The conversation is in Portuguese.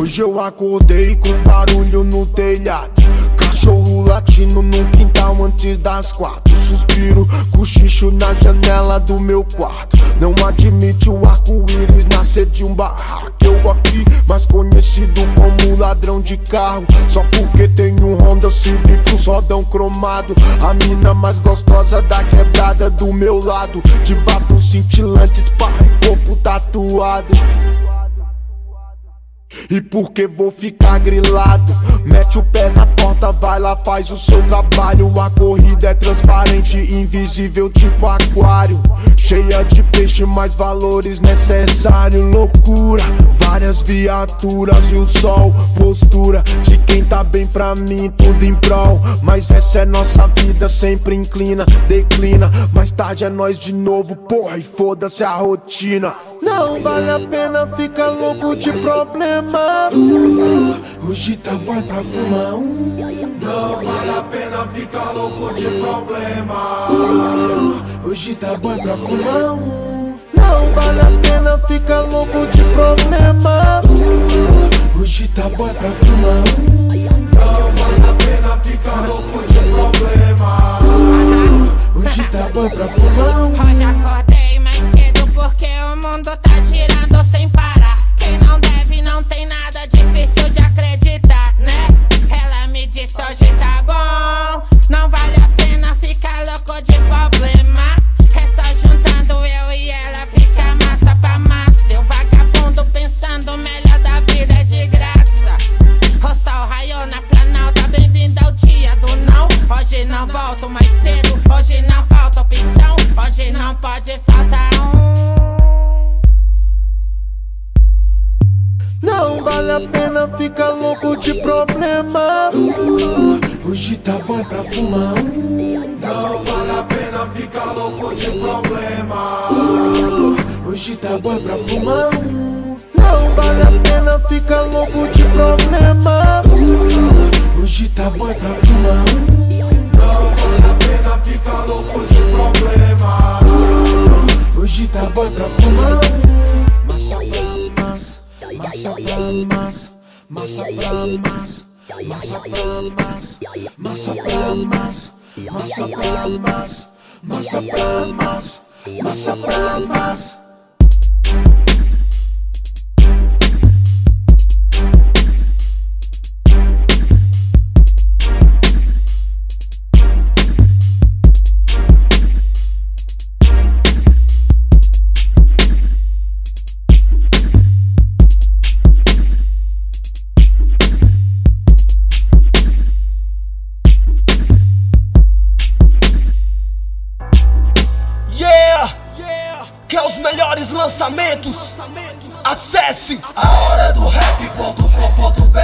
Hoje eu acordei com barulho no telhado. Cachorro latindo no quintal antes das quatro Suspiro, cochicho na janela do meu quarto. Não admite o arco-íris nascer de um barraco. Eu aqui, mais conhecido como ladrão de carro. Só porque tenho um Honda Civic, um rodão cromado. A mina mais gostosa da quebrada do meu lado. De batom cintilante, esparra e corpo tatuado e porque vou ficar grilado? Mete o pé na porta, vai lá, faz o seu trabalho. A corrida é transparente, invisível, tipo aquário. Cheia de peixe, mais valores necessários. Loucura, várias viaturas e o sol. Postura de quem tá bem pra mim, tudo em prol. Mas essa é nossa vida, sempre inclina, declina. Mais tarde é nós de novo, porra, e foda-se a rotina. Não vale a pena ficar louco de problema. Uh, hoje tá bom pra fumar um. Não vale a pena ficar louco de problema. Uh, hoje tá bom pra fumar um. Não vale a pena ficar louco de problema. Uh, hoje tá bom pra fumar um. Não vale a pena ficar louco de problema. Hoje tá bom pra fumar mais cedo, hoje não falta opção. Hoje não pode faltar um. Não vale a pena ficar louco de problema. Uh, hoje tá bom pra fumar um. Não vale a pena ficar louco de problema. Uh, hoje tá bom pra fumar um. Não vale a pena ficar louco de problema. Hoje tá bom pra fumar Uh, hoje tá bom pra fumar um. Massa pra massa, massa pra massa, massa pra massa, massa pra massa, massa pra massa, massa pra massa, massa os melhores lançamentos. Acesse a hora do rap.com.br.